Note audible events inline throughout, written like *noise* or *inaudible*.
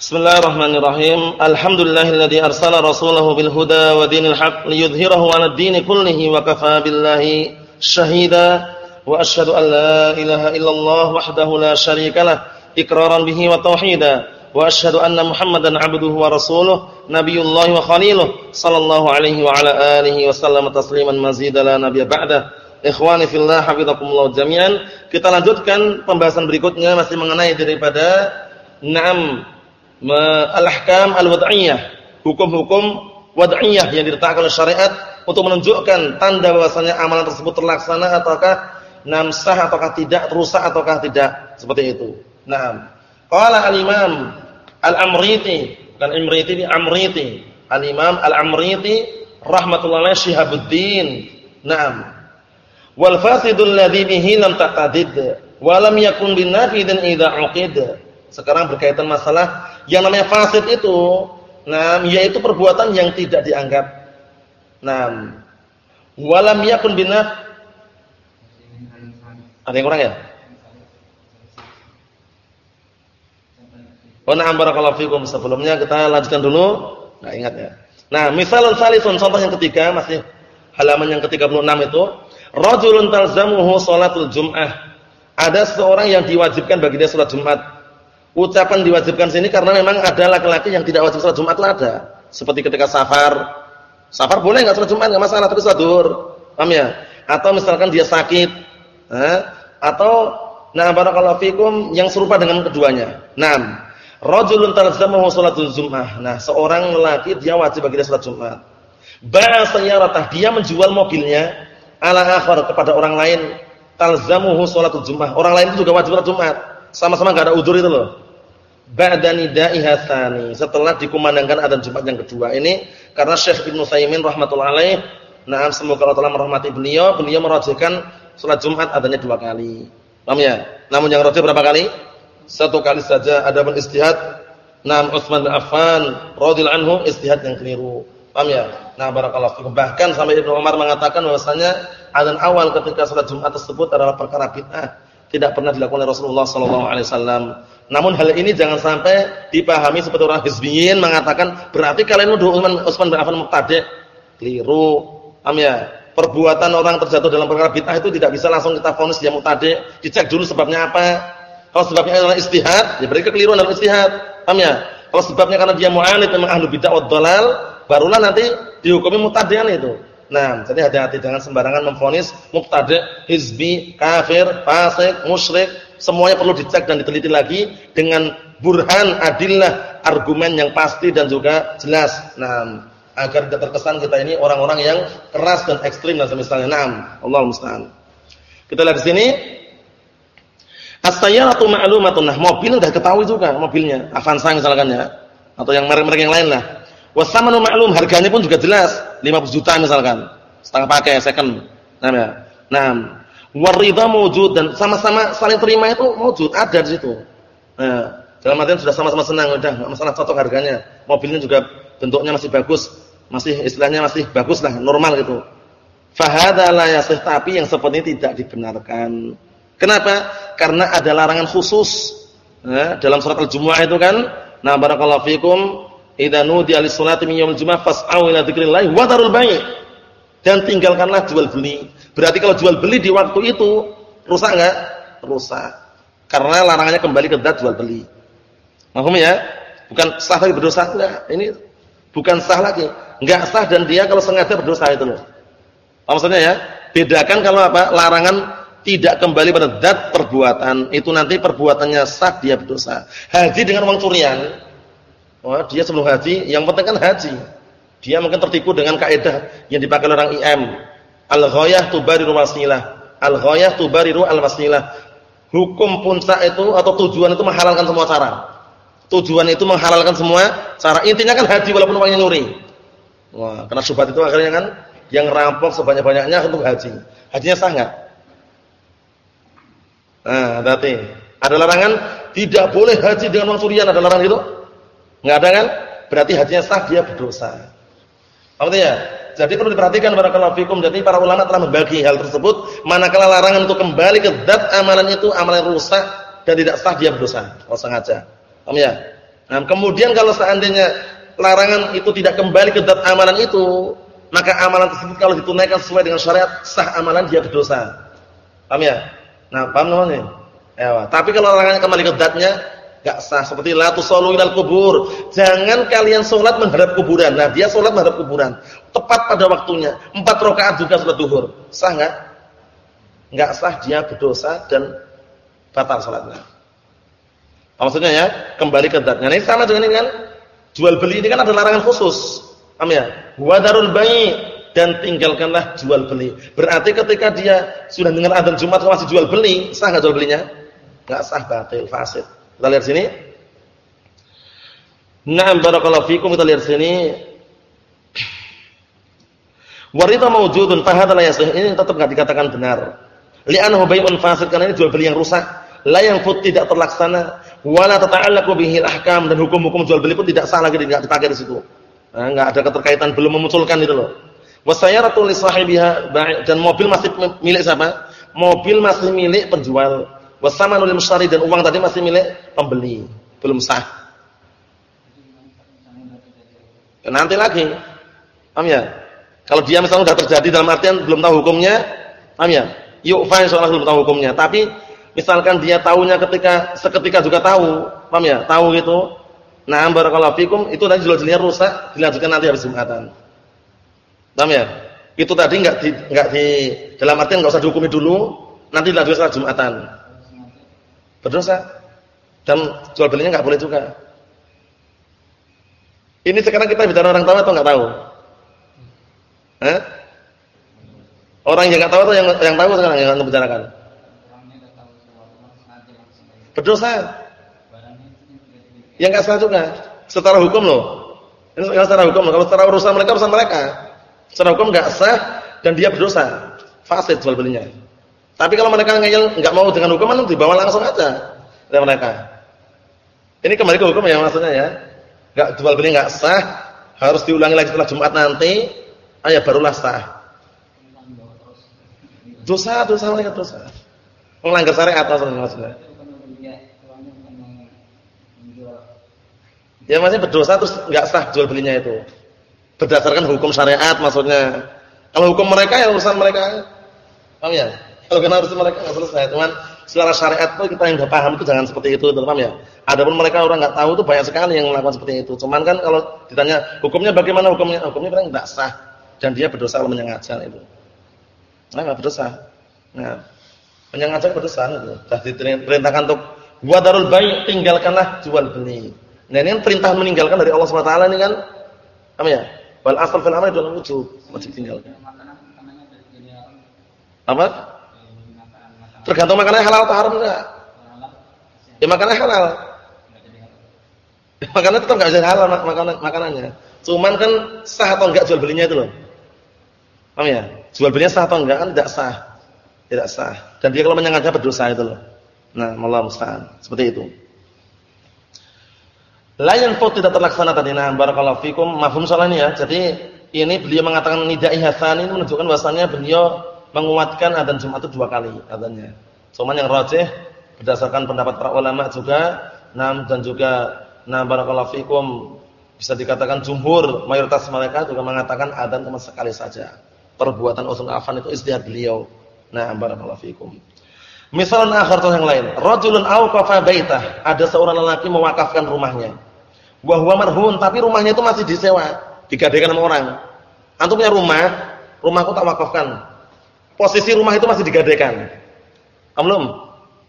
Bismillahirrahmanirrahim. Alhamdulillahilladzi arsala rasulahu bil huda wa dinil haqq liyudhhirahu 'alad dini kullihi wa kafaa billahi shahida. Wa asyhadu an la ilaha illallah wahdahu la syarika lah iqraran bihi wa tauhida. Wa asyhadu anna Muhammadan 'abduhu wa rasuluh nabiyullah wa khaliluh sallallahu alaihi wa ala alihi wa sallam tasliman mazida la nabiyya ba'da. Ikhwani fillah hafizakumullah jami'an. Kita lanjutkan pembahasan berikutnya masih mengenai daripada enam al-ahkam al-wad'iyah, hukum-hukum wad'iyah yang diletakkan oleh syariat untuk menunjukkan tanda bahwasanya amalan tersebut terlaksana ataukah namsah ataukah tidak, rusak ataukah tidak. Seperti itu. Naam. Qala al-Imam Al-Amriti, dan Imriti ini Amriti. Al-Imam Al-Amriti rahmatullahi Syihabuddin. Naam. Wal fasidul ladzi bihi lam taqtadid wa lam yakun bin nafidin idza uqid. Sekarang berkaitan masalah yang namanya fasid itu, nah yaitu perbuatan yang tidak dianggap. Nah, walam yakun bin Ada yang kurang ya? Oh, na'am barakallahu fikum. Sebelumnya kita lanjutkan dulu. Enggak ingat ya. Nah, misalun salisun contoh yang ketiga masih halaman yang ke-36 itu Rajulun talzamuhu sholatul jum'ah. Ada seorang yang diwajibkan bagi dia salat Jumat. Ucapan diwajibkan sini karena memang ada laki-laki yang tidak wajib salat Jumat lah ada. Seperti ketika safar. Safar boleh enggak salat Jumat enggak masalah tapi salat zuhur. Paham ya? Atau misalkan dia sakit. Eh? Atau nah barakallahu fikum yang serupa dengan keduanya. Naam. Rajulun talzamuhu sholatul jum'ah. Nah, seorang lelaki dia wajib bagi dia salat Jumat. Ba'a sayyaratah, dia menjual mobilnya ala akhar kepada orang lain talzamuhu sholatul Jumat. Orang lain itu juga wajib salat Jumat. Sama-sama enggak ada udzur itu loh. Ba'da nidaiha tsani, setelah dikumandangkan adzan Jumat yang kedua. Ini karena Syekh Ibnu Saimin rahimatullah alaih, nah semoga Allah taala merahmati beliau, beliau merajihkan salat Jumat adanya dua kali. Paham ya? Namun yang rajih berapa kali? Satu kali saja ada pun istihad. Naam Utsman bin Affan radhiyallahu anhu istihad yang keliru. Paham ya? Nah, barakallahu fikum. Bahkan sampai Ibnu Umar mengatakan bahwasanya adzan awal ketika salat Jumat tersebut adalah perkara bid'ah, tidak pernah dilakukan oleh Rasulullah sallallahu alaihi wasallam. Namun hal ini jangan sampai dipahami seperti orang hizbiyin mengatakan berarti kalian nuduh Utsman Utsman bin Affan mubtadi'. Keliru. Paham ya? Perbuatan orang terjatuh dalam perkara bid'ah itu tidak bisa langsung kita vonis dia mubtadi'. Dicek dulu sebabnya apa. Kalau sebabnya adalah istihad, ya berarti kekeliruan dalam istihad. Paham ya? Kalau sebabnya karena dia mu'anid memang ahlu bid'ah wad dhalal, barulah nanti dihukumi mubtadi'an itu. Nah, jadi hati-hati jangan sembarangan memfonis mubtadi', hizbi, kafir, fasik, musyrik, semuanya perlu dicek dan diteliti lagi dengan burhan, adillah, argumen yang pasti dan juga jelas. Nah, agar tidak terkesan kita ini orang-orang yang keras dan ekstrim dan semisalnya. Naam, Allah musta'an. Kita lihat di sini. As-sayyaratu ma'lumatun. Nah, mobil udah ketahui juga mobilnya. Avanza misalkan ya. Atau yang merek-merek yang lain lah. Wasamanu maklum, harganya pun juga jelas, 50 juta misalkan. Setengah pakai second. Nah, ya. Nah, waridha mewujud dan sama-sama saling terima itu mewujud, ada di situ. Nah, dalam artian sudah sama-sama senang, udah masalah cocok harganya. Mobilnya juga bentuknya masih bagus, masih istilahnya masih bagus lah, normal gitu. Fahadha la yasih, tapi yang seperti ini tidak dibenarkan. Kenapa? Karena ada larangan khusus. Nah, dalam surat Al-Jumu'ah itu kan, nah barakallahu fikum idza nudiya lis-salati min yaumil jumu'ah fas'au ila dzikrillah wa darul bai'. Dan tinggalkanlah jual beli. Berarti kalau jual beli di waktu itu rusak enggak? Rusak. Karena larangannya kembali ke zat jual beli. Paham ya? Bukan sah lagi berdosa enggak. Ini bukan sah lagi. Enggak sah dan dia kalau sengaja berdosa itu loh. Maksudnya ya? Bedakan kalau apa? Larangan tidak kembali pada zat perbuatan. Itu nanti perbuatannya sah dia berdosa. Haji dengan uang curian Oh, dia sebelum haji, yang penting kan haji. Dia mungkin tertipu dengan kaidah yang dipakai orang IM. Al-ghayah tubariru wasilah. Al-ghayah tubariru al-wasilah. Hukum puncak itu atau tujuan itu menghalalkan semua cara. Tujuan itu menghalalkan semua cara. Intinya kan haji walaupun uangnya nyuri. Wah, karena syubhat itu akhirnya kan yang rampok sebanyak-banyaknya untuk haji. Hajinya sah enggak? Nah, berarti ada larangan tidak boleh haji dengan uang curian, ada larangan itu? Enggak ada kan? Berarti hajinya sah dia berdosa. Apa ya? Jadi perlu diperhatikan barakallahu fikum. Jadi para ulama telah membagi hal tersebut manakala larangan untuk kembali ke zat amalan itu amalan rusak dan tidak sah dia berdosa. Kalau sengaja. Paham ya? Nah, kemudian kalau seandainya larangan itu tidak kembali ke zat amalan itu, maka amalan tersebut kalau ditunaikan sesuai dengan syariat, sah amalan dia berdosa. Paham ya? Nah, paham namanya? Ya, tapi kalau larangannya kembali ke zatnya, enggak sah. Seperti la tusallu ilal kubur. Jangan kalian sholat menghadap kuburan. Nah, dia sholat menghadap kuburan. Tepat pada waktunya. Empat rakaat juga sholat duhur. Sah enggak? Enggak sah, dia berdosa dan batal sholatnya. Maksudnya ya, kembali ke zatnya. Nah, ini sama dengan ini kan jual beli ini kan ada larangan khusus. Paham ya? Wadarul bai dan tinggalkanlah jual beli. Berarti ketika dia sudah dengar adzan Jumat masih jual beli, sah enggak jual belinya? Enggak sah, batil, fasid. Kita lihat sini. Na'am barakallahu fikum kita lihat sini. Warita maujudun fahadha la yasih. Ini tetap enggak dikatakan benar. Li'annahu bai'un fasid karena ini jual beli yang rusak. La yang fut tidak terlaksana wala tata'allaqu bihi al-ahkam dan hukum-hukum jual beli pun tidak sah lagi tidak dipakai di situ. Nah, enggak ada keterkaitan belum memunculkan itu loh. Wasayaratu li sahibiha dan mobil masih milik siapa? Mobil masih milik penjual. Wasamanu lil mushtari dan uang tadi masih milik pembeli. Belum sah. Nanti lagi. Paham ya? Kalau dia misalnya sudah terjadi dalam artian belum tahu hukumnya, paham ya? Yuk fine soalnya belum tahu hukumnya, tapi Misalkan dia tahunya ketika seketika juga tahu, paham ya? Tahu gitu. Nah, barakallahu fikum itu tadi jual belinya rusak, dilanjutkan nanti habis Jumatan. Paham ya? Itu tadi enggak di enggak di dalam artian enggak usah dihukumi dulu, nanti dilanjutkan setelah Jumatan. Berdosa. Dan jual belinya enggak boleh juga. Ini sekarang kita bicara orang tahu atau enggak tahu? Hah? Orang yang enggak tahu atau yang yang tahu sekarang yang membicarakan? Berdosa. Yang enggak salah juga. Secara hukum loh. Ini secara hukum loh. Kalau secara urusan mereka urusan mereka. Secara hukum enggak sah dan dia berdosa. Fasid jual belinya. Tapi kalau mereka ngeyel enggak mau dengan hukum, hukuman dibawa langsung aja dari mereka. Ini kembali ke hukum ya maksudnya ya. Enggak jual beli enggak sah, harus diulangi lagi setelah Jumat nanti, ayah barulah sah. Dosa, dosa mereka dosa. Melanggar syariat maksudnya. Ya masih berdosa terus enggak sah jual belinya itu. Berdasarkan hukum syariat maksudnya. Kalau hukum mereka ya urusan mereka. Paham ya? Kalau kena urusan mereka enggak selesai. Cuman secara syariat tuh kita yang enggak paham itu jangan seperti itu, paham ya? Adapun mereka orang enggak tahu itu banyak sekali yang melakukan seperti itu. Cuman kan kalau ditanya hukumnya bagaimana hukumnya? Hukumnya kan enggak sah dan dia berdosa kalau menyengaja itu. Nah, enggak berdosa. Nah, menyengaja berdosa itu. Sudah diperintahkan untuk buat darul bayi tinggalkanlah jual beli. Nah ini kan perintah meninggalkan dari Allah SWT ini kan apa ya? Wal asal fil amri dalam wujud wajib tinggalkan. Apa? Tergantung makanannya halal atau haram enggak? Ya makanannya halal. Ya, makanannya tetap enggak jadi halal makanan makanannya. Cuman kan sah atau enggak jual belinya itu loh. Paham ya? Jual belinya sah atau enggak kan tidak sah. Tidak sah. Dan dia kalau menyengaja berdosa itu loh. Nah, Allah musta'an. Seperti itu. Layan pot tidak terlaksana tadi. Nah, barakallahu fikum. Mafhum soal ini ya. Jadi ini beliau mengatakan nidai hasan ini menunjukkan bahwasanya beliau menguatkan adzan Jumat itu dua kali adzannya. Cuman yang rajih berdasarkan pendapat para ulama juga, nam dan juga nah barakallahu fikum bisa dikatakan jumhur mayoritas mereka juga mengatakan adzan cuma sekali saja. Perbuatan usul afan itu istihad beliau. Nah, barakallahu fikum. Misalnya akhir yang lain, rajulun awqafa baitah, ada seorang lelaki mewakafkan rumahnya wa huwa marhun, tapi rumahnya itu masih disewa, digadaikan sama orang. Antum punya rumah, rumahku tak wakafkan. Posisi rumah itu masih digadaikan. Belum?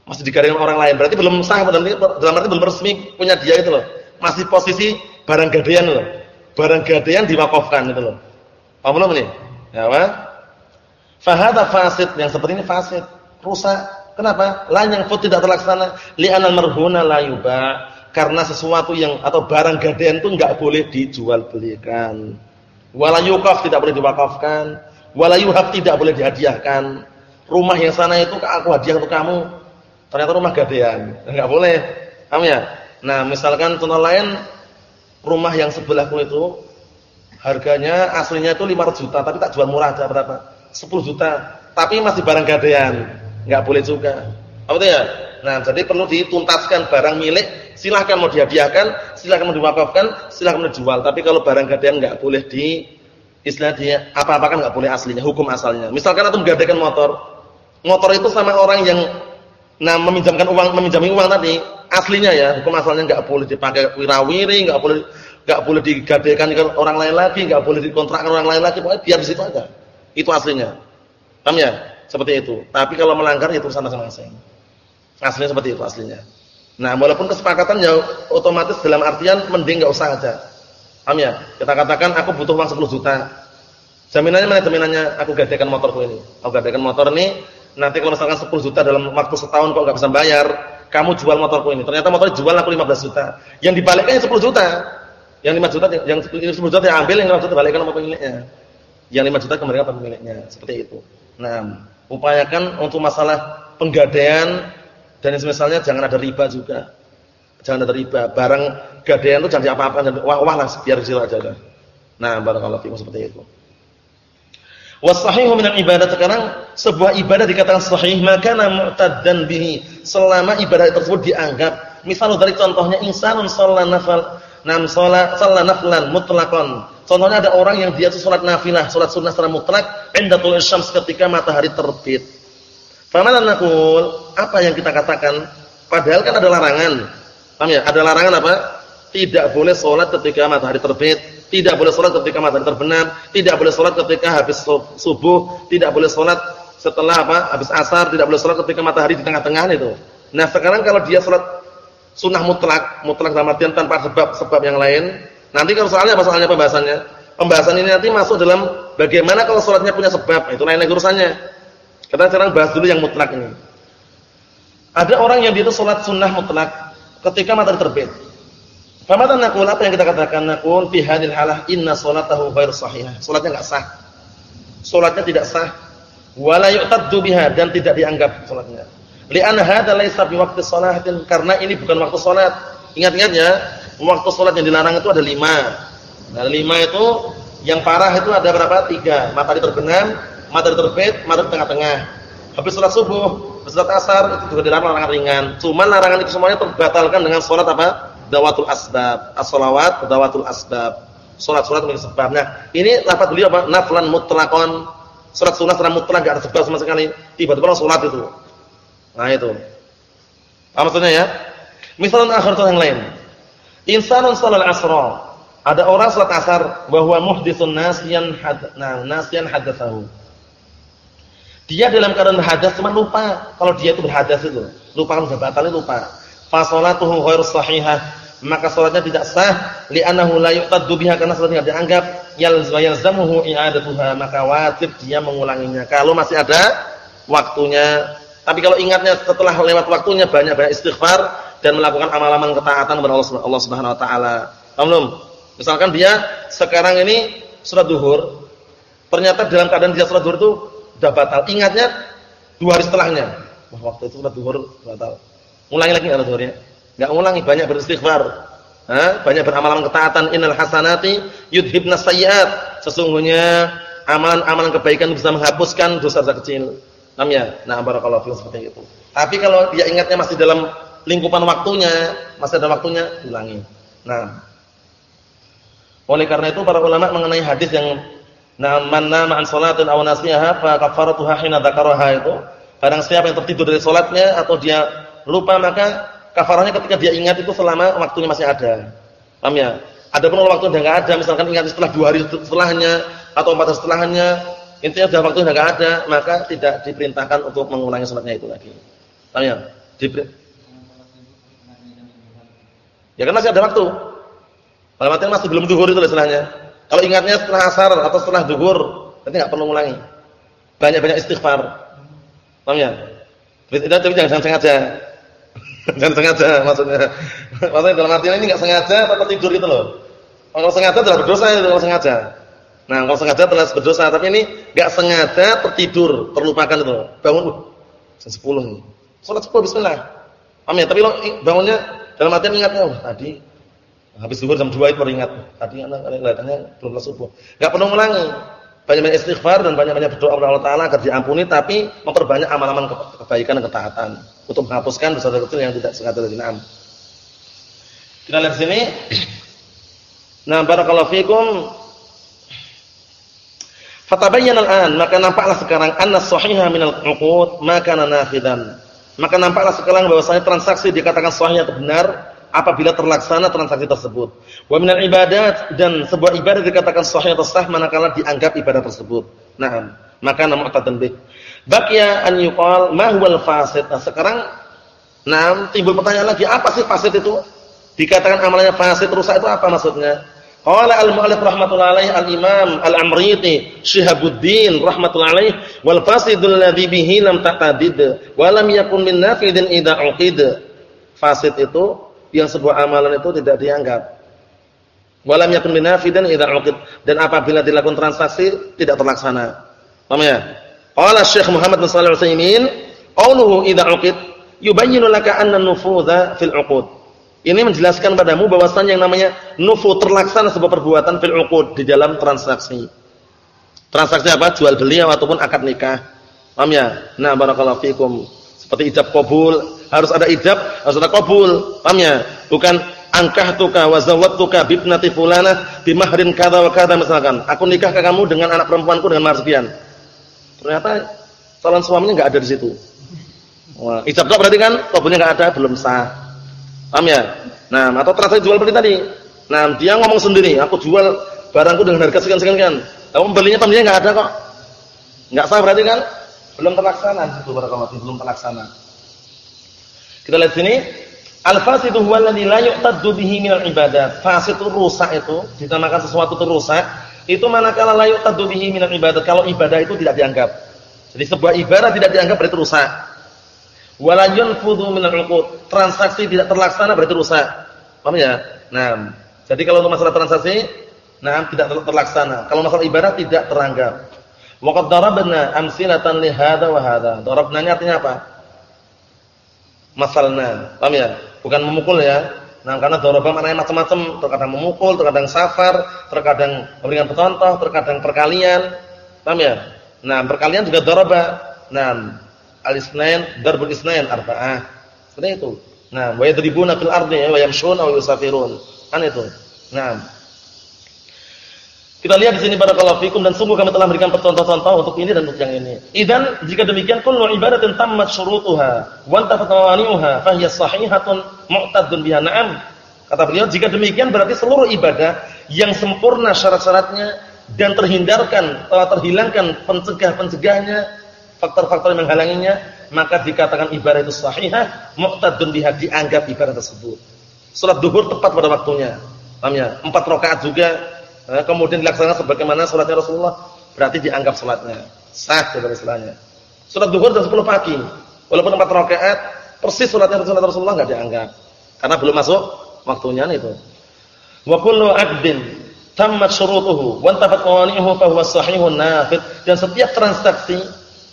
Masih digadaikan orang lain. Berarti belum sah dalam arti belum resmi punya dia itu loh. Masih posisi barang gadaian loh. Barang gadaian diwakafkan itu loh. Paham belum ini? Ya, apa? Fahada fasid, yang seperti ini fasid, rusak. Kenapa? La yang tidak terlaksana li'anal marhuna la yuba karena sesuatu yang atau barang gadaian itu enggak boleh dijual belikan. Wala yukaf tidak boleh diwakafkan, wala yuhab tidak boleh dihadiahkan. Rumah yang sana itu aku hadiah untuk kamu. Ternyata rumah gadaian, enggak boleh. Paham ya? Nah, misalkan contoh lain rumah yang sebelahku itu harganya aslinya itu 500 juta tapi tak jual murah aja berapa? 10 juta. Tapi masih barang gadaian. Enggak boleh juga. Apa itu ya? Nah, jadi perlu dituntaskan barang milik silahkan mau dihadiahkan silakan diwakafkan, silakan dijual. Tapi kalau barang gadaian enggak boleh di istilah dia apa-apa kan enggak boleh aslinya, hukum asalnya. Misalkan antum menggadaikan motor. Motor itu sama orang yang nah meminjamkan uang, meminjami uang tadi, aslinya ya, hukum asalnya enggak boleh dipakai wirawiri, enggak boleh enggak boleh digadaikan ke orang lain lagi, enggak boleh dikontrakkan orang lain lagi, pokoknya biar di situ aja. Itu aslinya. Paham ya? Seperti itu. Tapi kalau melanggar itu urusan masing-masing. Aslinya seperti itu aslinya. Nah, walaupun kesepakatan ya otomatis dalam artian mending enggak usah aja. Paham ya? Kita katakan aku butuh uang 10 juta. Jaminannya mana jaminannya? Aku gadaikan motorku ini. Aku gadaikan motor ini, nanti kalau misalkan 10 juta dalam waktu setahun kok enggak bisa bayar, kamu jual motorku ini. Ternyata motor jual aku 15 juta. Yang dibalikkan 10 juta. Yang 5 juta yang 10 juta diambil, yang 5 juta dibalikkan sama pemiliknya. Yang 5 juta kembalikan pada pemiliknya. Seperti itu. Nah, upayakan untuk masalah penggadaian dan misalnya jangan ada riba juga. Jangan ada riba. Barang gadaian itu jangan diapa-apakan, wah-wah lah biar kecil aja dah. Nah, barakallahu fiikum seperti itu. Wasahihu minal ibadah sekarang sebuah ibadah dikatakan sahih maka mu'taddan bihi selama ibadah tersebut dianggap misal dari contohnya insanun shalla nafal nam shalla shalla naflan mutlaqan contohnya ada orang yang dia salat nafilah salat sunnah secara mutlak indatul syams ketika matahari terbit Famalan naqul apa yang kita katakan padahal kan ada larangan paham ya ada larangan apa tidak boleh salat ketika matahari terbit tidak boleh sholat ketika matahari terbenam, tidak boleh sholat ketika habis subuh, tidak boleh sholat setelah apa? Habis asar, tidak boleh sholat ketika matahari di tengah-tengah itu. Nah, sekarang kalau dia sholat sunnah mutlak, mutlak dalam artian tanpa sebab-sebab yang lain, nanti kalau soalnya apa soalnya pembahasannya? Pembahasan ini nanti masuk dalam bagaimana kalau sholatnya punya sebab, itu lain lagi urusannya. Kita sekarang bahas dulu yang mutlak ini. Ada orang yang dia itu sholat sunnah mutlak ketika matahari terbit. Famata naqul apa yang kita katakan naqul fi hadhil halah inna salatahu ghair sahihah. Salatnya enggak sah. Salatnya tidak sah. Wala yu'taddu biha dan tidak dianggap salatnya. Li'anna hadza laysa bi waqti shalatin karena ini bukan waktu salat. Ingat-ingat ya, waktu salat yang dilarang itu ada lima. Nah, lima itu yang parah itu ada berapa? Tiga. Matahari terbenam, matahari terbit, matahari tengah-tengah. Habis salat subuh, salat asar itu juga dilarang larangan ringan. Cuma larangan itu semuanya terbatalkan dengan salat apa? dawatul asbab. As-shalawat dawatul asbab. Salat-salat memiliki sebab. Nah, ini lafaz beliau apa? Naflan mutlaqan. Salat sunah secara mutlak enggak ada sebab sama sekali. Tiba-tiba salat itu. Nah, itu. Apa maksudnya ya? Misalnya akhir yang lain. Insanun salal asra. Ada orang salat asar bahwa muhditsun nasiyan had nah, hadatsahu. Dia dalam keadaan berhadas cuma lupa. Kalau dia itu berhadas itu. Lupa kan sudah batal lupa. Fa salatuhu ghairu sahihah. Maka salatnya tidak sah li'annahu la yu'taddu biha karena salatnya tidak dianggap. Yalzamuhu i'adatuha maka wajib dia mengulanginya. Kalau masih ada waktunya. Tapi kalau ingatnya setelah lewat waktunya banyak-banyak istighfar dan melakukan amal-amal ketaatan kepada Allah Subhanahu wa taala. Belum? Misalkan dia sekarang ini surat duhur. Ternyata dalam keadaan dia surat duhur itu sudah batal ingatnya dua hari setelahnya wah waktu itu surat duhur batal ulangi lagi enggak duhurnya Enggak ulangi, banyak beristighfar. Ha? Banyak beramal ketaatan. Innal hasanati yudhibnas sayyiat. Sesungguhnya amalan-amalan kebaikan bisa menghapuskan dosa-dosa kecil. Paham ya? Nah, barakallahu fiikum seperti itu. Tapi kalau dia ingatnya masih dalam lingkupan waktunya, masih ada waktunya, ulangi. Nah, oleh karena itu para ulama mengenai hadis yang man nama an salatin aw nasiha fa kafaratuha hina dzakaraha itu, barang siapa yang tertidur dari salatnya atau dia lupa maka kafarahnya ketika dia ingat itu selama waktunya masih ada. Paham ya? Adapun kalau waktu enggak ada, misalkan ingat setelah dua hari setelahnya atau empat hari setelahnya, intinya sudah waktu enggak ada, maka tidak diperintahkan untuk mengulangi salatnya itu lagi. Paham ya? Ya kan masih ada waktu. Kalau masih belum duhur itu istilahnya. Kalau ingatnya setelah asar atau setelah duhur, berarti enggak perlu mengulangi. Banyak-banyak istighfar. Paham ya? Tapi jangan sengaja. *laughs* Jangan sengaja maksudnya. *laughs* Maksudnya dalam artian ini enggak sengaja atau tidur gitu loh. Kalau sengaja telah berdosa itu kalau sengaja. Nah, kalau sengaja telah berdosa, tapi ini enggak sengaja tertidur, terlupakan itu. Bangun uh, jam 10 nih. Salat subuh bismillah. Paham ya? Tapi lo bangunnya dalam artian ingatnya, oh, tadi habis zuhur jam 2 itu baru ingat. Tadi anak kelihatannya belum subuh. Enggak perlu ulangi banyak-banyak istighfar dan banyak-banyak berdoa kepada Allah Taala agar diampuni tapi memperbanyak amal-amal kebaikan dan ketaatan untuk menghapuskan dosa-dosa kecil yang tidak sengaja terjadi. Kita lihat sini. Nah, barakallahu fikum. Fatabayyana al-an, maka nampaklah sekarang anna sahihah minal uqud maka nafidan. Maka nampaklah sekarang bahwasanya transaksi dikatakan sahih atau benar apabila terlaksana transaksi tersebut. Wa minal ibadat dan sebuah ibadah dikatakan sahih atau sah manakala dianggap ibadah tersebut. Nah, maka nama mu'tadan bih. Baqiya an yuqal ma huwal fasid. Nah, sekarang nah timbul pertanyaan lagi, apa sih fasid itu? Dikatakan amalannya fasid rusak itu apa maksudnya? Qala al-mu'allif rahmatullahi alaihi al-Imam al-Amriti Syihabuddin rahmatullahi alaihi wal fasidul ladzi bihi lam taqtadid wa lam yakun min nafidin idza uqid. Fasid itu yang sebuah amalan itu tidak dianggap. Wa lam yakun min nafidin idza uqid dan apabila dilakukan transaksi tidak terlaksana. Paham ya? Qala Syekh Muhammad bin Shalih Al-Utsaimin, qauluhu idza uqid yubayyinu laka anna nufudha fil uqud. Ini menjelaskan padamu bahwasan yang namanya nufu terlaksana sebuah perbuatan fil uqud di dalam transaksi. Transaksi apa? Jual beli ataupun akad nikah. Paham ya? Nah, barakallahu fikum. Seperti ijab kabul, harus ada ijab, harus ada kabul. Paham ya? Bukan angkahtuka wa zawwatuka bibnati fulanah bimahrin kadza wa kadza misalkan. Aku nikah ke kamu dengan anak perempuanku dengan mahar. Ternyata calon suaminya enggak ada di situ. Wah, ijab berarti kan kabulnya enggak ada, belum sah. Paham ya? Nah, atau transaksi jual beli tadi. Nah, dia ngomong sendiri, aku jual barangku dengan harga sekian-sekian kan. Tapi pembelinya pembelinya enggak ada kok. Enggak sah berarti kan? Belum terlaksana itu barakallahu belum terlaksana. Kita lihat sini, al-fasidu huwa alladhi la yu'taddu bihi minal ibadat. Fasid itu rusak itu, dinamakan sesuatu itu rusak, itu manakala la yu'taddu bihi minal ibadat. Kalau ibadah itu tidak dianggap. Jadi sebuah ibadah tidak dianggap berarti rusak wala yanfudhu min al-uqud. Transaksi tidak terlaksana berarti rusak. Paham ya? Nah, jadi kalau untuk masalah transaksi, nah tidak terlaksana. Kalau masalah ibadah tidak teranggap. Wa qad darabna amsilatan li hadza wa hadza. Darabna artinya apa? Masalna. Paham ya? Bukan memukul ya. Nah, karena daraba maknanya macam-macam, terkadang memukul, terkadang safar, terkadang memberikan contoh, terkadang perkalian. Paham ya? Nah, perkalian juga daraba. Nah, al-isnain darbul isnain arba'ah. Seperti itu. Nah, wa yadribuna fil ardi wa yamshuna wa. Kan itu. Nah. Kita lihat di sini barakallahu fikum dan sungguh kami telah memberikan contoh-contoh untuk ini dan untuk yang ini. Idan jika demikian kullu ibadatin tammat syurutuha wa antafat mawani'uha fa hiya sahihatun mu'tadun biha na'am. Kata beliau jika demikian berarti seluruh ibadah yang sempurna syarat-syaratnya dan terhindarkan telah terhilangkan pencegah-pencegahnya faktor-faktor yang menghalanginya, maka dikatakan ibadah itu sahihah, muqtadun biha dianggap ibadah tersebut. Salat duhur tepat pada waktunya. Paham ya? Empat rakaat juga kemudian dilaksanakan sebagaimana salatnya Rasulullah, berarti dianggap salatnya sah dalam istilahnya. Salat duhur jam 10 pagi, walaupun empat rakaat, persis salatnya Rasulullah enggak dianggap. Karena belum masuk waktunya itu. Wa kullu aqdin tammat syurutuhu wa intafat mawani'uhu fa huwa sahihun nafid dan setiap transaksi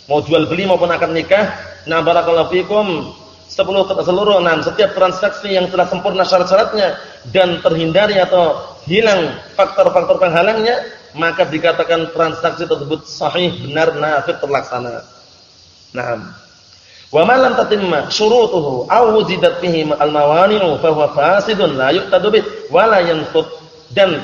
mau jual beli maupun akad nikah, nah barakallahu fikum sepuluh seluruh enam setiap transaksi yang telah sempurna syarat-syaratnya dan terhindari atau hilang faktor-faktor penghalangnya, maka dikatakan transaksi tersebut sahih, benar, nafid terlaksana. Naam. Wa ma lam tatimma syurutuhu aw wujidat fihi al-mawani'u fa huwa fasidun la yuqtadu bih wa la. Dan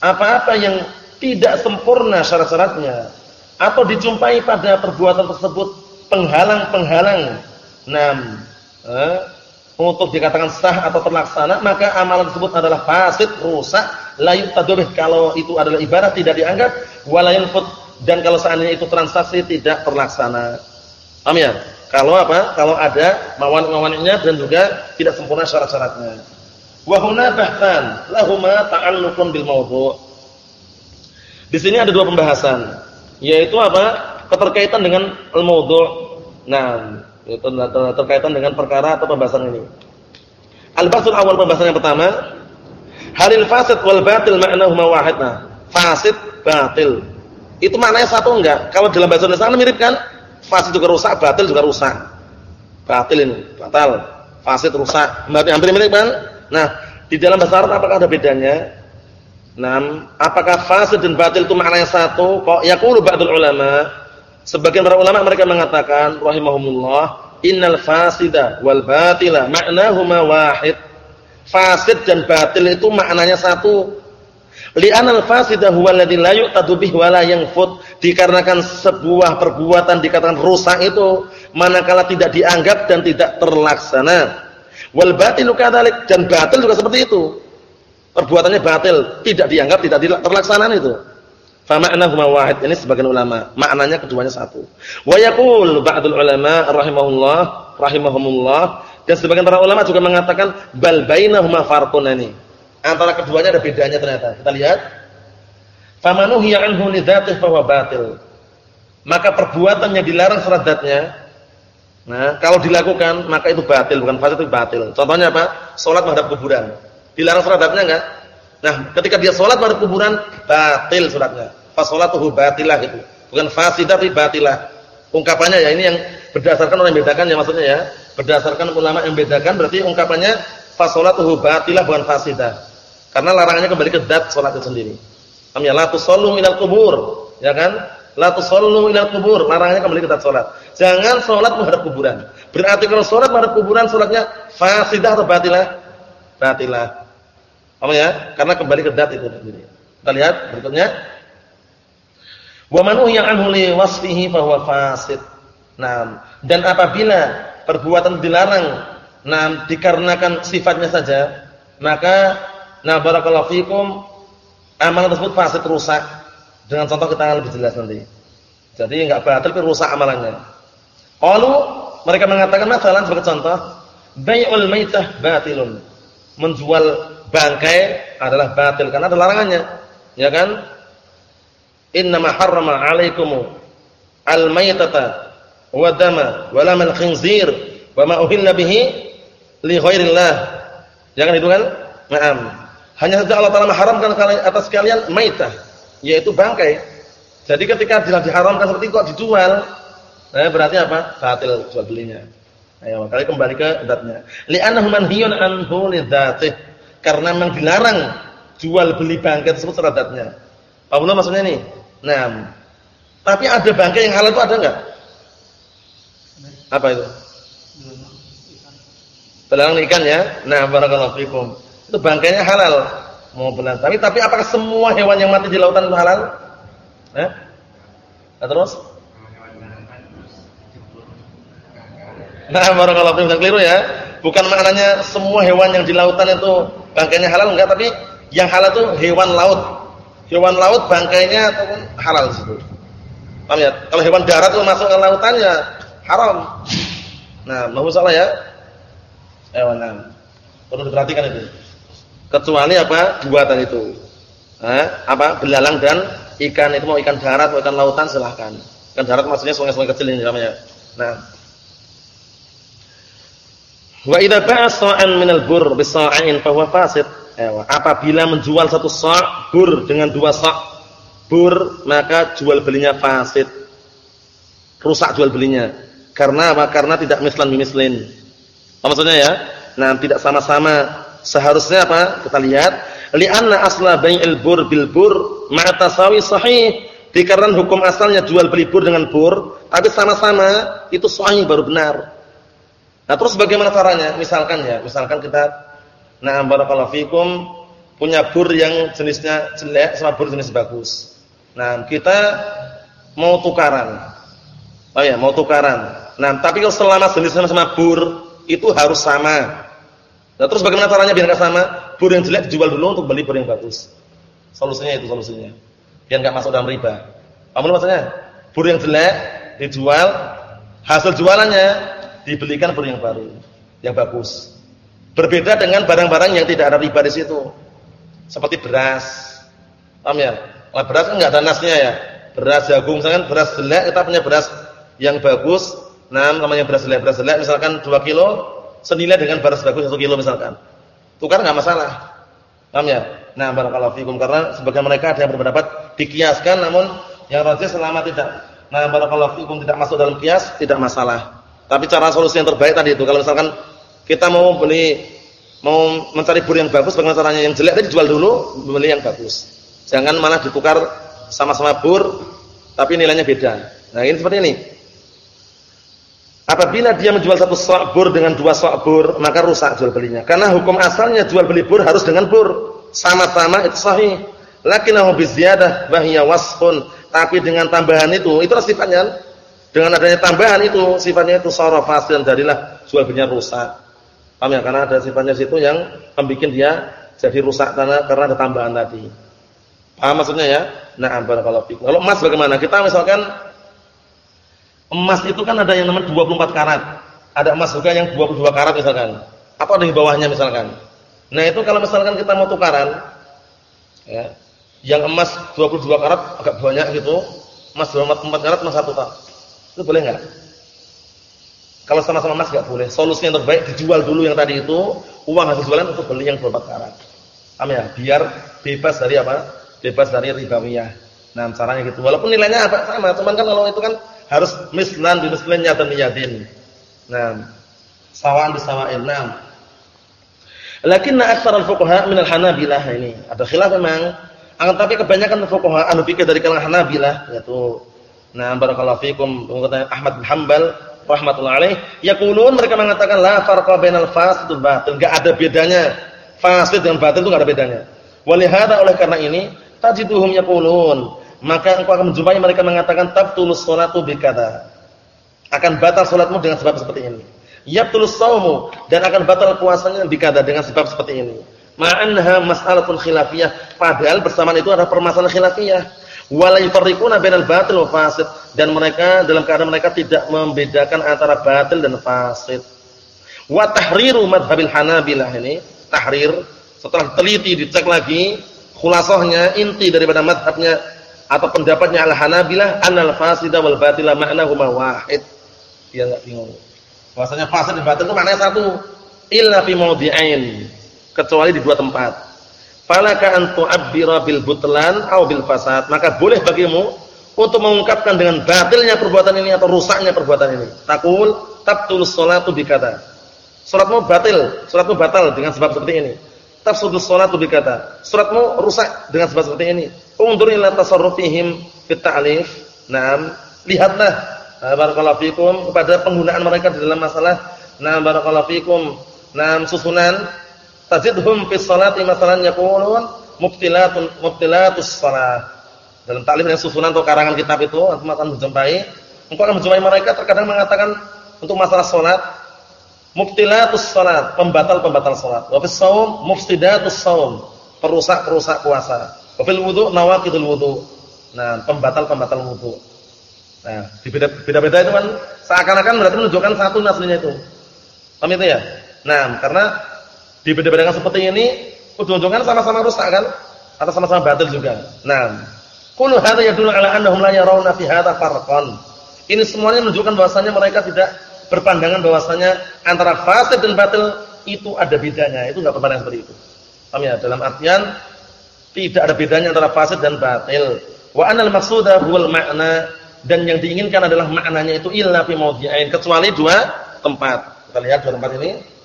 apa-apa yang tidak sempurna syarat-syaratnya atau dijumpai pada perbuatan tersebut penghalang-penghalang nam eh, untuk dikatakan sah atau terlaksana maka amalan tersebut adalah fasid rusak la yuqtadubih kalau itu adalah ibadah tidak dianggap wala yanfud. Dan kalau seandainya itu transaksi tidak terlaksana. Paham ya? Kalau apa? Kalau ada mawan-mawannya dan juga tidak sempurna syarat-syaratnya. Wa huna bahtan lahuma ta'alluqun bil mawdu' di sini ada dua pembahasan yaitu apa? keterkaitan dengan al-maudhu'. Nah, itu terkaitan dengan perkara atau pembahasan ini. Al-basul awal pembahasan yang pertama, halil fasid wal batil ma'nahuma wahid. Nah, fasid batil. Itu maknanya satu enggak? Kalau dalam bahasa Indonesia kan mirip kan? Fasid juga rusak, batil juga rusak. Batil ini, batal. Fasid rusak. Hampir mirip kan? Nah, di dalam bahasa Arab apakah ada bedanya? Nah, apakah fasid dan batil itu maknanya satu? Kok yaqulu ba'dul ulama, sebagian para ulama mereka mengatakan rahimahumullah, innal fasida wal batila ma'nahuma wahid. Fasid dan batil itu maknanya satu. Li'anal fasidah huwa alladhi la yu'tadu bih wa la yanfud. Dikarenakan sebuah perbuatan dikatakan rusak itu manakala tidak dianggap dan tidak terlaksana. Wal batilu kadzalik dan batil juga seperti itu. Perbuatannya batil, tidak dianggap, tidak terlaksana itu. Fa ma'nahuma wahid. Ini sebagian ulama, maknanya keduanya satu. Wa yaqul ba'dul ulama rahimahullah rahimahumullah dan sebagian para ulama juga mengatakan bal bainahuma farqun ini. Antara keduanya ada bedanya ternyata. Kita lihat. Famanuhiya anhu li dzatihi fa batil. Maka perbuatan yang dilarang secara zatnya Nah, kalau dilakukan maka itu batil, bukan fasid itu batil. Contohnya apa? Salat menghadap kuburan. Dilarang salatnya enggak? Nah, ketika dia salat menghadap kuburan, batil salatnya. Fa salatuhu batilah itu. Bukan fasidah tapi batilah. Ungkapannya ya ini yang berdasarkan orang yang bedakan ya maksudnya ya. Berdasarkan ulama yang bedakan berarti ungkapannya fa salatuhu batilah bukan fasidah. Karena larangannya kembali ke zat salat itu sendiri. Am ya la tusallu kubur, ya kan? La tusallu ilal kubur, larangannya kembali ke salat. Jangan salat menghadap kuburan. Berarti kalau salat menghadap kuburan salatnya fasidah atau batilah? Batilah. Paham ya? Karena kembali ke zat itu. Kita lihat berikutnya. Wa man yang anhu li wasfihi fa huwa fasid. Nah, dan apabila perbuatan dilarang nah dikarenakan sifatnya saja, maka nah barakallahu fikum amalan tersebut fasid rusak. Dengan contoh kita lebih jelas nanti. Jadi enggak batal tapi rusak amalannya. Qalu mereka mengatakan masalah sebagai contoh, bai'ul maitah batilun. Menjual bangkai adalah batil karena ada larangannya. Ya kan? Innama harrama 'alaikum al-maitata wa dama wa lamal khinzir wa ma uhilla bihi li ghairillah. Jangan itu kan? Naam. Hanya saja Allah Taala mengharamkan atas kalian maitah yaitu bangkai. Jadi ketika diharamkan seperti itu kok dijual, nah berarti apa? Batil jual belinya. Ayo, kali kembali ke zatnya. Li'annahu manhiyun anhu lidzatih. Karena memang dilarang jual beli bangkai tersebut secara zatnya. Apa benar maksudnya nih? Nah, tapi ada bangkai yang halal itu ada enggak? Apa itu? Belalang ikan ya. Nah, barakallahu fikum. Itu bangkainya halal mau benar. Tapi tapi apakah semua hewan yang mati di lautan itu halal? Eh? Nah, terus? Nah, barakallahu fiikum keliru ya. Bukan maknanya semua hewan yang di lautan itu bangkainya halal enggak, tapi yang halal itu hewan laut. Hewan laut bangkainya ataupun halal situ. Paham ya? Kalau hewan darat itu masuk ke lautan ya haram. Nah, mau salah ya? Hewan. Perlu diperhatikan itu kecuali apa buatan itu eh, apa belalang dan ikan itu mau ikan darat mau ikan lautan silahkan ikan darat maksudnya sungai-sungai kecil ini namanya nah wa idza ba'a sa'an bur bi sa'in fasid. Apabila menjual satu sa' bur dengan dua sa' bur maka jual belinya fasid. Rusak jual belinya. Karena apa? Karena tidak mislan bimislin apa maksudnya ya? Nah tidak sama-sama. Seharusnya apa? Kita lihat, li'anna asla bai'il bur bil bur ma'a tasawi sahih. Dikarenakan hukum asalnya jual beli bur dengan bur, tapi sama-sama itu sahih baru benar. Nah, terus bagaimana caranya? Misalkan ya, misalkan kita nah barakallahu fikum punya bur yang jenisnya jelek sama bur jenis bagus. Nah, kita mau tukaran. Oh ya, mau tukaran. Nah, tapi kalau selama jenisnya sama bur itu harus sama. Nah, terus bagaimana caranya biar enggak sama? Bur yang jelek dijual dulu untuk beli bur yang bagus. Solusinya itu solusinya. Biar enggak masuk dalam riba. Paham maksudnya? Bur yang jelek dijual, hasil jualannya dibelikan bur yang baru, yang bagus. Berbeda dengan barang-barang yang tidak ada riba di situ. Seperti beras. Paham ya? Kalau beras kan enggak ada nasnya ya. Beras jagung misalkan beras jelek kita punya beras yang bagus. Nah, namanya beras jelek, beras jelek misalkan 2 kilo senilai dengan beras bagus satu kilo misalkan. Tukar nggak masalah. Paham ya? Nah, barakallahu fikum karena sebagian mereka ada yang berpendapat dikiaskan namun yang rajih selama tidak nah barakallahu fikum tidak masuk dalam kias tidak masalah. Tapi cara solusi yang terbaik tadi itu kalau misalkan kita mau beli mau mencari bur yang bagus bagaimana caranya yang jelek tadi jual dulu beli yang bagus. Jangan malah ditukar sama-sama bur tapi nilainya beda. Nah, ini seperti ini. Apabila dia menjual satu sok bur dengan dua sok bur, maka rusak jual belinya. Karena hukum asalnya jual beli bur harus dengan bur. Sama-sama itu sahih. Lakinnahu biziyadah wa hiya wasfun. Tapi dengan tambahan itu, itu sifatnya. Dengan adanya tambahan itu, sifatnya itu sarafas dan darilah jual belinya rusak. Paham ya? Karena ada sifatnya situ yang membuat dia jadi rusak karena karena ada tambahan tadi. Paham maksudnya ya? Nah, barakallahu fikum. Kalau emas bagaimana? Kita misalkan Emas itu kan ada yang namanya 24 karat. Ada emas juga yang 22 karat misalkan. Atau ada di bawahnya misalkan. Nah, itu kalau misalkan kita mau tukaran ya, yang emas 22 karat agak banyak gitu, emas 24 karat emas satu tak. Itu boleh enggak? Kalau sama-sama emas enggak boleh. Solusi yang terbaik dijual dulu yang tadi itu, uang hasil jualan untuk beli yang 24 karat. Paham ya? Biar bebas dari apa? Bebas dari ribawiyah. Nah, caranya gitu. Walaupun nilainya apa sama, cuman kan kalau itu kan harus mislan bi mislin dan yadin. Nah, sawaan bi sawa'in. Nah. Lakinna aktsar al-fuqaha min al-Hanabilah ini. Ada khilaf memang. Akan tapi kebanyakan fuqaha ahli fikih dari kalangan Hanabilah yaitu Nah, barakallahu fikum Ahmad bin Hanbal rahimatullah alaih yaqulun mereka mengatakan la farqa bainal fasid wal batil. Enggak ada bedanya. Fasid dan batil itu enggak ada bedanya. Walihada oleh karena ini tajiduhum yaqulun maka engkau akan menjumpai mereka mengatakan tabtulus salatu bikada. Akan batal salatmu dengan sebab seperti ini. Yabtulus saumu dan akan batal puasanya bikada dengan sebab seperti ini. Ma'anha mas'alatun khilafiyah. Padahal bersamaan itu ada permasalahan khilafiyah. Wala yufarriquna bainal batil wa fasid dan mereka dalam keadaan mereka tidak membedakan antara batil dan fasid. Wa tahriru madhabil Hanabilah ini, tahrir setelah teliti dicek lagi khulasahnya inti daripada madhabnya atau pendapatnya Al-Hanabilah annal fasida wal batila ma'nahuma wahid. Dia enggak bingung. Bahasanya fasid dan batil itu maknanya satu. Illa fi mawdi'ain. Kecuali di dua tempat. Falaka an tu'abbira bil butlan aw bil fasad. Maka boleh bagimu untuk mengungkapkan dengan batilnya perbuatan ini atau rusaknya perbuatan ini. Takul tabtulus salatu bikata. Salatmu batil, salatmu batal dengan sebab seperti ini. Tafsudus salatu bikata. Salatmu rusak dengan sebab seperti ini Undur ila tasarrufihim fit ta'lif. Naam, lihatlah barakallahu fikum kepada penggunaan mereka di dalam masalah naam barakallahu fikum. Naam susunan tajidhum fi sholati masalan yaqulun mubtilatun mubtilatus shalah. Dalam taklif yang susunan atau karangan kitab itu antum akan menjumpai, engkau akan menjumpai mereka terkadang mengatakan untuk masalah salat mubtilatus salat, pembatal-pembatal salat. Wa fis shaum mufsidatus shaum, perusak-perusak puasa. Wafil wudu nawaqidul wudu. Nah, pembatal-pembatal wudu. Nah, beda-beda itu kan seakan-akan berarti menunjukkan satu aslinya itu. Paham itu ya? Nah, karena dibeda-bedakan seperti ini, ujung-ujungnya sama-sama rusak kan? Atau sama-sama batil juga. Nah, kullu hadza yadullu ala annahum la yarawna fi hadza farqan. Ini semuanya menunjukkan bahwasanya mereka tidak berpandangan bahwasanya antara fasid dan batil itu ada bedanya. Itu enggak berpandangan seperti itu. Paham ya? Dalam artian tidak ada bedanya antara fasid dan batil. Wa anal maqsuda huwal ma'na dan yang diinginkan adalah maknanya itu illa fi mawdi'ain kecuali dua tempat. Kita lihat dua tempat ini.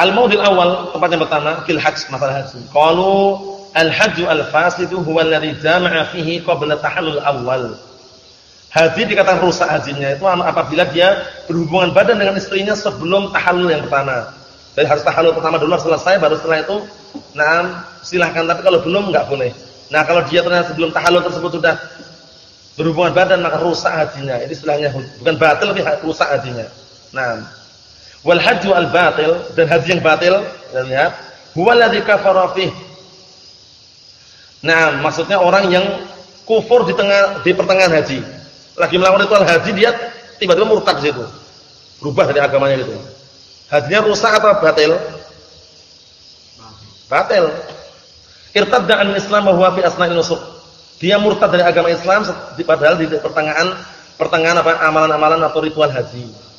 Al-mawdil awal, tempat yang pertama fil hajj, masalah haji. Qalu al-hajju al-fasidu huwa alladhi jama'a fihi qabla tahallul awal. Haji dikatakan rusak hajinya itu apabila dia berhubungan badan dengan istrinya sebelum tahallul yang pertama. Jadi harus tahallul pertama dulu selesai baru setelah itu nah silahkan tapi kalau belum enggak boleh. Nah, kalau dia ternyata sebelum tahallul tersebut sudah berhubungan badan maka rusak hajinya. Ini istilahnya bukan batil tapi rusak hajinya. Nah, wal hajju al batil dan haji yang batil, kita lihat, huwa alladzi kafara. Nah, maksudnya orang yang kufur di tengah di pertengahan haji. Lagi melakukan ritual haji dia tiba-tiba murtad di situ. Berubah dari agamanya gitu. Hajinya rusak atau batil? Batil. Irtadda an Islam wa huwa fi asna'in nusuk. Dia murtad dari agama Islam padahal di pertengahan pertengahan apa amalan-amalan atau ritual haji.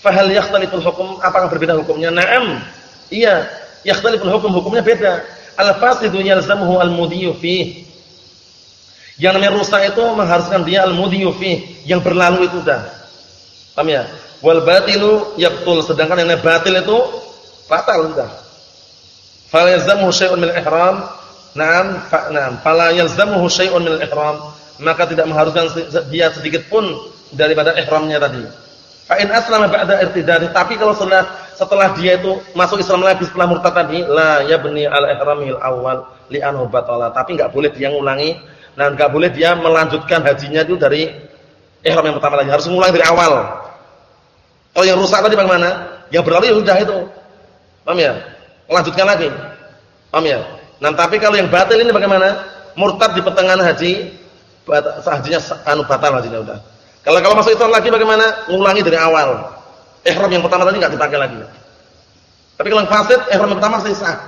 Fahal yakhtaliful hukum? Apakah berbeda hukumnya? Naam. Iya, yakhtaliful hukum hukumnya beda. Al-fasidu yalzamuhu al-mudhiyu fi. Yang namanya rusak itu mengharuskan dia al-mudhiyu fi, yang berlalu itu dah. Paham ya? Wal batilu yabtul, sedangkan yang batil itu batal sudah. Fal yalzamuhu syai'un min ihram Naam, fa, naam, fala yalzamuhu syai'un min al-ihram, maka tidak mengharuskan dia sedikit pun daripada ihramnya tadi. Fa in aslama ba'da irtidadi, tapi kalau setelah setelah dia itu masuk Islam lagi setelah murtad tadi, la yabni al ihramil awal li'anhu batala. Tapi enggak boleh dia ngulangi dan enggak boleh dia melanjutkan hajinya itu dari ihram yang pertama lagi, harus ngulangi dari awal. Kalau yang rusak tadi bagaimana? Yang berlalu ya sudah itu. Paham ya? Lanjutkan lagi. Paham ya? Nah, tapi kalau yang batil ini bagaimana? Murtad di pertengahan haji, hajinya anu batal hajinya udah. Kalau kalau masuk Islam lagi bagaimana? Ngulangi dari awal. Ihram yang pertama tadi enggak dipakai lagi. Tapi kalau yang fasid, ihram pertama masih sah.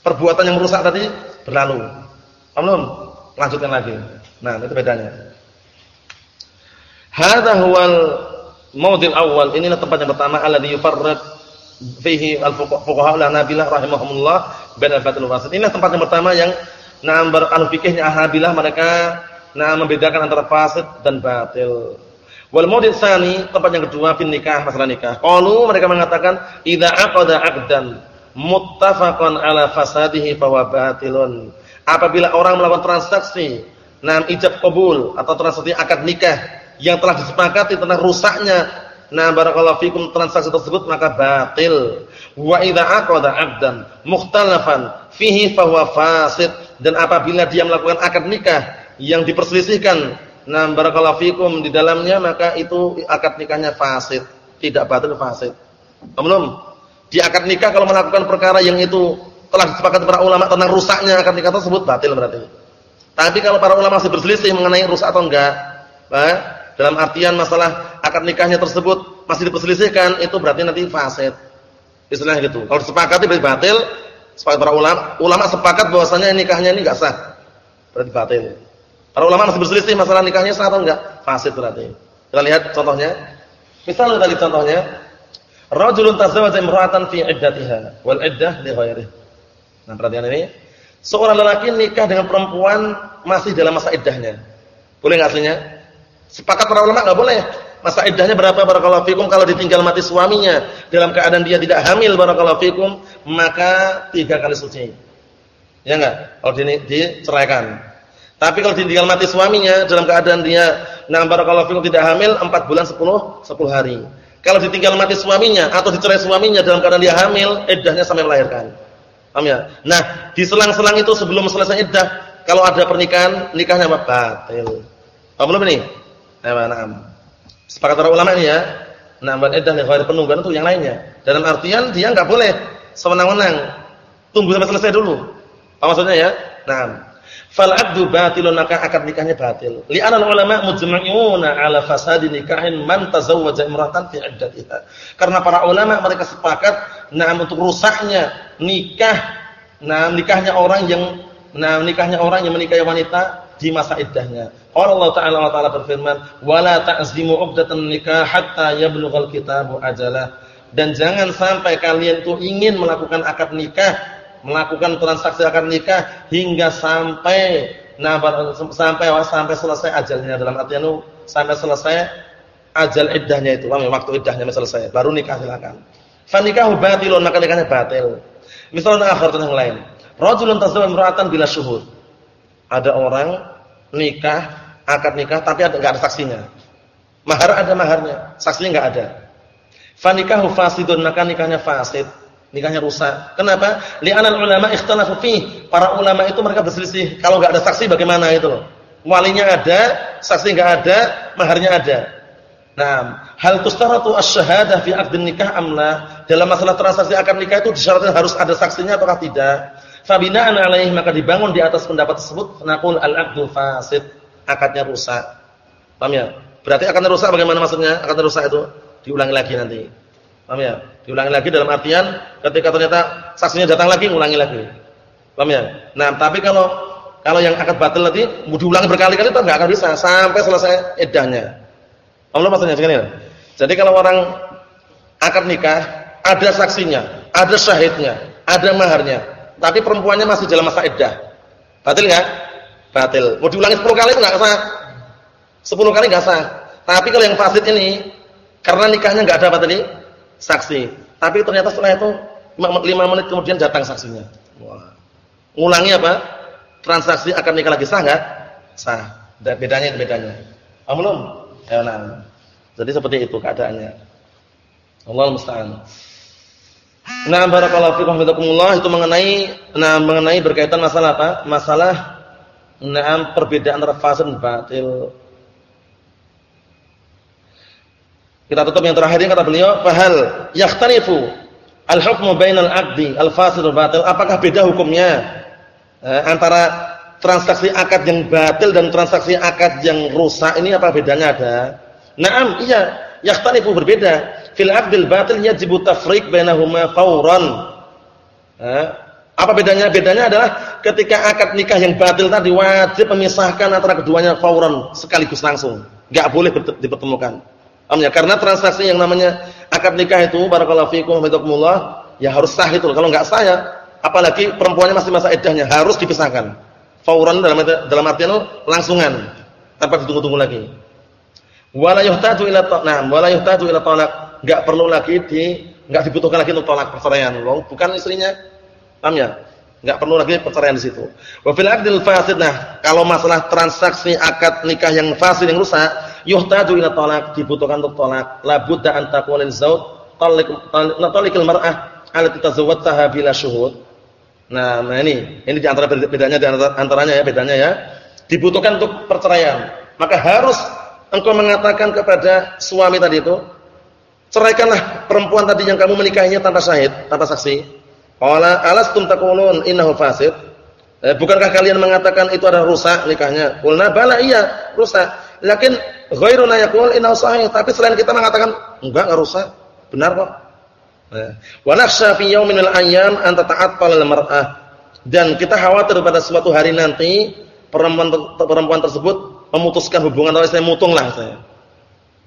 Perbuatan yang merusak tadi berlalu. Belum? Lanjutkan lagi. Nah, itu bedanya. Hadza huwal maudil awal. Inilah tempat yang pertama alladhi yufarrad fihi al-fuqaha al-Hanabilah rahimahumullah bain al-batil wasid. Inilah tempat yang pertama yang nah beranu fikihnya Hanabilah mereka Nah, membedakan antara fasid dan batil. Wal maudhi tsani, tempat yang kedua fin nikah, masalah nikah. Qalu mereka mengatakan idza aqada 'aqdan muttafaqan ala fasadihi fa batilun. Apabila orang melakukan transaksi, nah ijab qabul atau transaksi akad nikah yang telah disepakati tentang rusaknya Nah barakallahu fikum transaksi tersebut maka batil. Wa idza aqada 'aqdan mukhtalafan fihi fa fasid dan apabila dia melakukan akad nikah yang diperselisihkan nah barakallahu fikum di dalamnya maka itu akad nikahnya fasid, tidak batal fasid. Belum. Di akad nikah kalau melakukan perkara yang itu telah disepakati para ulama tentang rusaknya akad nikah tersebut batil berarti. Tapi kalau para ulama masih berselisih mengenai rusak atau enggak, eh, dalam artian masalah akad nikahnya tersebut masih diperselisihkan, itu berarti nanti fasid. Istilahnya gitu. Kalau disepakati berarti batil, sepakat para ulama, ulama sepakat bahwasanya nikahnya ini enggak sah. Berarti batil. Para ulama masih berselisih masalah nikahnya sah atau enggak? Fasid berarti. Kita lihat contohnya. Misalnya tadi contohnya, rajulun tazawwaja imra'atan fi iddatiha wal iddah li ghairihi. Nah, perhatian ini. Seorang lelaki nikah dengan perempuan masih dalam masa iddahnya. Boleh enggak aslinya? Sepakat para ulama enggak boleh. Masa iddahnya berapa barakallahu fikum kalau ditinggal mati suaminya dalam keadaan dia tidak hamil barakallahu fikum, maka tiga kali suci. Ya enggak? Kalau diceraikan. Tapi kalau ditinggal mati suaminya dalam keadaan dia nah barakallahu fikum tidak hamil 4 bulan 10 10 hari. Kalau ditinggal mati suaminya atau dicerai suaminya dalam keadaan dia hamil, iddahnya sampai melahirkan. Paham ya? Nah, di selang-selang itu sebelum selesai iddah, kalau ada pernikahan, nikahnya apa? Batil. Paham belum ini? Nah, nah. Sepakat para ulama ini ya. Nah, iddah li ghairi penungguan untuk yang lainnya. Dalam artian dia enggak boleh sewenang-wenang. Tunggu sampai selesai dulu. Apa maksudnya ya? Nah, fal aqdu batilun maka akad nikahnya batil. Li'anna ulama mujma'una 'ala fasadi nikahin man tazawwaja imra'atan fi iddatiha. Karena para ulama mereka sepakat nah untuk rusaknya nikah nah nikahnya orang yang nah nikahnya orang yang menikahi wanita di masa iddahnya. Allah Ta'ala Allah Ta'ala berfirman, "Wala ta'zimu 'uqdatan nikah hatta yablughal kitabu ajalah." Dan jangan sampai kalian itu ingin melakukan akad nikah melakukan transaksi akad nikah hingga sampai nah sampai sampai selesai ajalnya. Dalam artian itu sampai selesai ajal iddahnya itu ya? waktu iddahnya selesai baru nikah silakan. Fa nikahu batilun maka nikahnya batil. Misalnya akhir yang lain. Rajulun tazawwaja imra'atan bila syuhud. Ada orang nikah akad nikah tapi ada enggak ada saksinya. Mahar ada maharnya saksinya enggak ada. Fa nikahu fasidun maka nikahnya fasid nikahnya rusak. Kenapa? Li'anal ulama ikhtalafu fi. Para ulama itu mereka berselisih. Kalau enggak ada saksi bagaimana itu. Walinya ada, saksi enggak ada, maharnya ada. Nah, hal tustaratu asy-syahadah fi aqdin nikah amla? Dalam masalah transaksi akad nikah itu disyaratkan harus ada saksinya ataukah tidak? Fabina'an alaih maka dibangun di atas pendapat tersebut naqul al-aqdu fasid. Akadnya rusak. Paham ya? Berarti akadnya rusak bagaimana maksudnya? Akadnya rusak itu diulangi lagi nanti. Paham ya? Diulangi lagi dalam artian ketika ternyata saksinya datang lagi, ulangi lagi. Paham ya? Nah, tapi kalau kalau yang akad batal nanti mau diulangi berkali-kali itu enggak akan bisa sampai selesai iddahnya. Paham maksudnya sekalian? Jadi kalau orang akad nikah, ada saksinya, ada syahidnya, ada maharnya, tapi perempuannya masih dalam masa iddah. Batil enggak? Batil. Mau diulangi 10 kali enggak sah. 10 kali enggak sah. Tapi kalau yang fasid ini karena nikahnya enggak ada apa tadi? Saksi. Tapi ternyata setelah itu 5 menit kemudian datang saksinya. Wah. Ngulangi apa? Transaksi akan nikah lagi sah enggak? Sah. Dan bedanya bedanya. Oh, belum? Ya, nah. Jadi seperti itu keadaannya. Allah musta'an. Nah, barakallahu fiikum itu mengenai nah mengenai berkaitan masalah apa? Masalah nah perbedaan antara fasid dan batil. Kita tutup yang terakhir ini kata beliau, "Fahal yakhtarifu al-hukmu bainal 'aqdi al-fasid wal batil?" Apakah beda hukumnya eh, antara transaksi akad yang batil dan transaksi akad yang rusak ini apa bedanya ada? Naam, iya, yakhtalifu berbeda. Fil aqdil batil yajibu tafriq bainahuma fawran. Eh, apa bedanya? Bedanya adalah ketika akad nikah yang batil tadi wajib memisahkan antara keduanya fawran sekaligus langsung. Enggak boleh dipertemukan. Paham ya? Karena transaksi yang namanya akad nikah itu barakallahu fikum wa ya harus sah itu. Kalau enggak sah ya apalagi perempuannya masih masa iddahnya harus dipisahkan. Fauran dalam dalam artian langsungan tanpa ditunggu-tunggu lagi. Wala yuhtaju ila ta'nam, wala yuhtaju ila talaq. Enggak perlu lagi di enggak dibutuhkan lagi untuk tolak perceraian. Bukan istrinya. Paham ya? Enggak perlu lagi perceraian di situ. Wa fil aqdil fasid nah, kalau masalah transaksi akad nikah yang fasid yang rusak, yuhtaju ila talaq, dibutuhkan untuk tolak. La budda an taqulil zauj talik talikil mar'ah allati tazawwajtaha bila syuhud. Nah, nah ini, ini di antara bedanya di antaranya ya bedanya ya. Dibutuhkan untuk perceraian. Maka harus engkau mengatakan kepada suami tadi itu, ceraikanlah perempuan tadi yang kamu menikahinya tanpa syahid, tanpa saksi. Qala alastum taqulun innahu fasid? Eh, bukankah kalian mengatakan itu adalah rusak nikahnya? Qulna bala iya, rusak. Lakin ghairuna yaqul innahu sahih, tapi selain kita mengatakan enggak enggak rusak. Benar kok. Ya. Wa nakhsha fi yaumin minal ayyam an tata'attal al-mar'ah. Dan kita khawatir pada suatu hari nanti perempuan perempuan tersebut memutuskan hubungan atau saya mutung lah saya.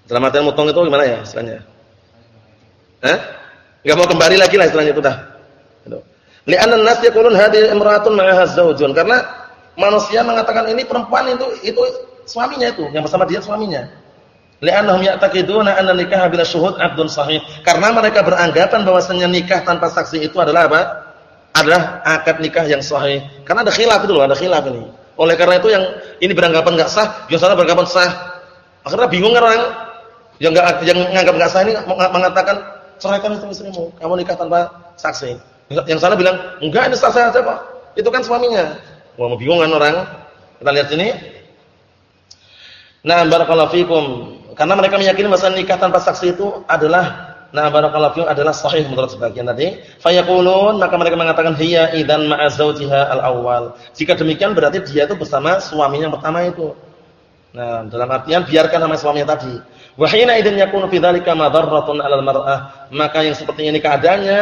Dalam artian mutung itu gimana ya istilahnya? Eh? Enggak mau kembali lagi lah istilahnya itu dah. Gitu. Li'anna an-nas yaqulun hadhihi imra'atun ma'aha zawjun karena manusia mengatakan ini perempuan itu itu suaminya itu, yang bersama dia suaminya. Li'annahum ya'taqiduna anna nikah bila syuhud 'aqdun sahih. Karena mereka beranggapan bahwasanya nikah tanpa saksi itu adalah apa? Adalah akad nikah yang sahih. Karena ada khilaf itu loh, ada khilaf ini. Oleh karena itu yang ini beranggapan enggak sah, yang sana beranggapan sah. Akhirnya bingung kan orang yang enggak yang menganggap enggak sah ini mengatakan ceraikan istrimu, kamu nikah tanpa saksi. Yang sana bilang, enggak ini sah-sah saja Pak. Itu kan suaminya. Wah, bingung kan orang. Kita lihat sini. Nah, barakallahu fikum. Karena mereka meyakini bahwa nikah tanpa saksi itu adalah nah barakallahu fiikum adalah sahih menurut sebagian tadi. Fayaqulun maka mereka mengatakan hiya idzan ma'a zawjiha al-awwal. Jika demikian berarti dia itu bersama suaminya yang pertama itu. Nah, dalam artian biarkan sama suaminya tadi. Wa hina idzan yakunu fi dzalika madarratun 'alal mar'ah. Maka yang seperti ini keadaannya,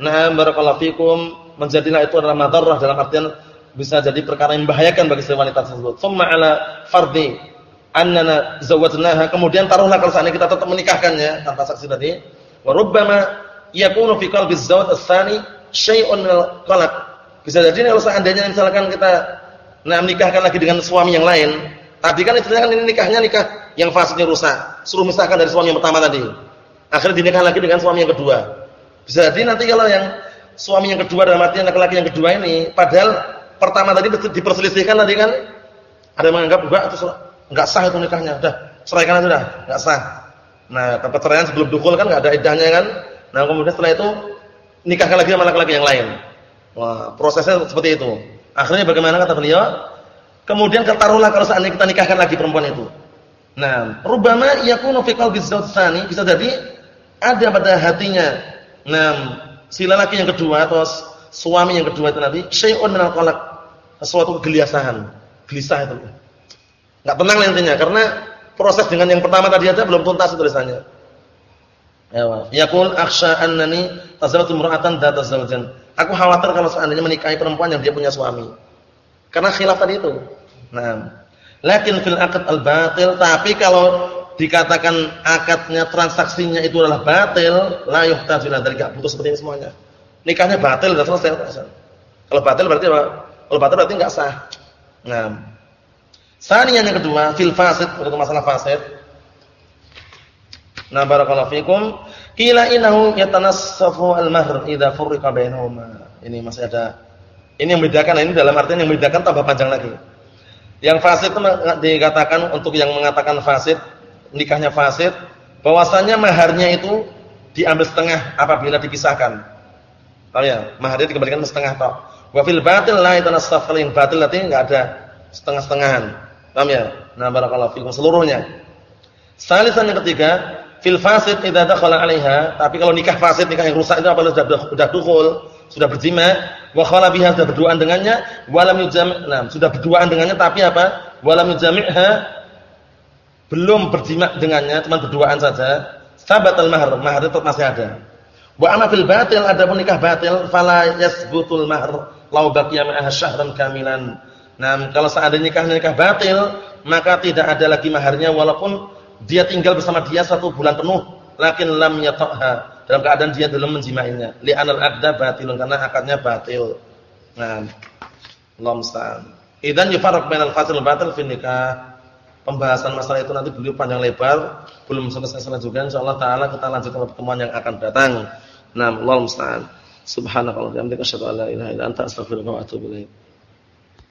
nah barakallahu fiikum menjadilah itu adalah madarrah dalam artian bisa jadi perkara yang membahayakan bagi si wanita tersebut. Tsumma 'ala fardhi annana zawwajnaha kemudian taruhlah kalau seandainya kita tetap menikahkannya tanpa saksi tadi wa rubbama yakunu fi qalbi az-zawj ats-tsani syai'un qalaq bisa jadi kalau seandainya misalkan kita nah menikahkan lagi dengan suami yang lain tadi kan istilahnya kan ini nikahnya nikah yang fasidnya rusak suruh misahkan dari suami yang pertama tadi. Akhirnya dinikah lagi dengan suami yang kedua. Bisa jadi nanti kalau yang suami yang kedua dalam artian laki-laki yang kedua ini padahal pertama tadi diperselisihkan tadi kan ada yang menganggap enggak itu Enggak sah itu nikahnya. Udah, ceraikan aja udah, enggak sah. Nah, perceraian sebelum dukul kan enggak ada iddahnya kan. Nah, kemudian setelah itu nikahkan lagi sama laki-laki yang lain. Wah, prosesnya seperti itu. Akhirnya bagaimana kata beliau? Kemudian ketaruhlah kalau seandainya kita nikahkan lagi perempuan itu. Nah, rubama yakunu fi qalbi tsani bisa jadi ada pada hatinya nah si lelaki yang kedua atau suami yang kedua itu nanti syai'un minal qalaq, sesuatu kegelisahan, gelisah itu. Enggak tenang nantinya karena proses dengan yang pertama tadi aja belum tuntas tulisannya. Ya, yaqul akhsha annani tazawwajtu imra'atan dzata zawjan. Aku khawatir kalau seandainya menikahi perempuan yang dia punya suami. Karena khilaf tadi itu. Nah, lakin fil aqd al-batil tapi kalau dikatakan akadnya transaksinya itu adalah batil, la yuhtaju ila dzalika. Butuh seperti ini semuanya. Nikahnya batil sudah selesai. Kalau batil berarti apa? Kalau batil berarti enggak sah. Nah, Sanian yang kedua, fil fasid, untuk masalah fasid. Nah, barakallahu fikum. Qila innahu yatanassafu al-mahr idza furriqa bainahuma. Ini masih ada ini yang membedakan, ini dalam artian yang membedakan tambah panjang lagi. Yang fasid itu dikatakan untuk yang mengatakan fasid, nikahnya fasid, Bahwasanya maharnya itu diambil setengah apabila dipisahkan. Tahu ya? Maharnya dikembalikan setengah tok. Wa fil batil la yatanasafalin. Batil artinya enggak ada setengah-setengahan. Paham ya? Nah, barakallahu fikum seluruhnya. Salisan yang ketiga, fil fasid idza dakhala 'alaiha, tapi kalau nikah fasid, nikah yang rusak itu apabila sudah sudah dukul, sudah berjima, wa khala biha sudah berduaan dengannya, walam yujami' nah, sudah berduaan dengannya tapi apa? Walam yujami'ha belum berjima dengannya, cuma berduaan saja. Sabatal mahar, mahar itu masih ada. Wa amma fil batil adapun nikah batil fala yasbutul mahr law baqiya ma'aha syahran kamilan. Nah, kalau seandainya nikah nikah batil, maka tidak ada lagi maharnya walaupun dia tinggal bersama dia satu bulan penuh, lakin lam yata'ha. Dalam keadaan dia belum menjimainya. Li'anal aqda batilun karena akadnya batil. Nah, Allah musta'an. Idzan yufarraq bainal fasil batil fi nikah. Pembahasan masalah itu nanti beliau panjang lebar, belum selesai-selesai juga insyaallah taala kita lanjutkan pertemuan yang akan datang. Nah, Allah musta'an. Subhanakallahumma wa bihamdika asyhadu an la ilaha illa anta astaghfiruka wa atubu ilaik.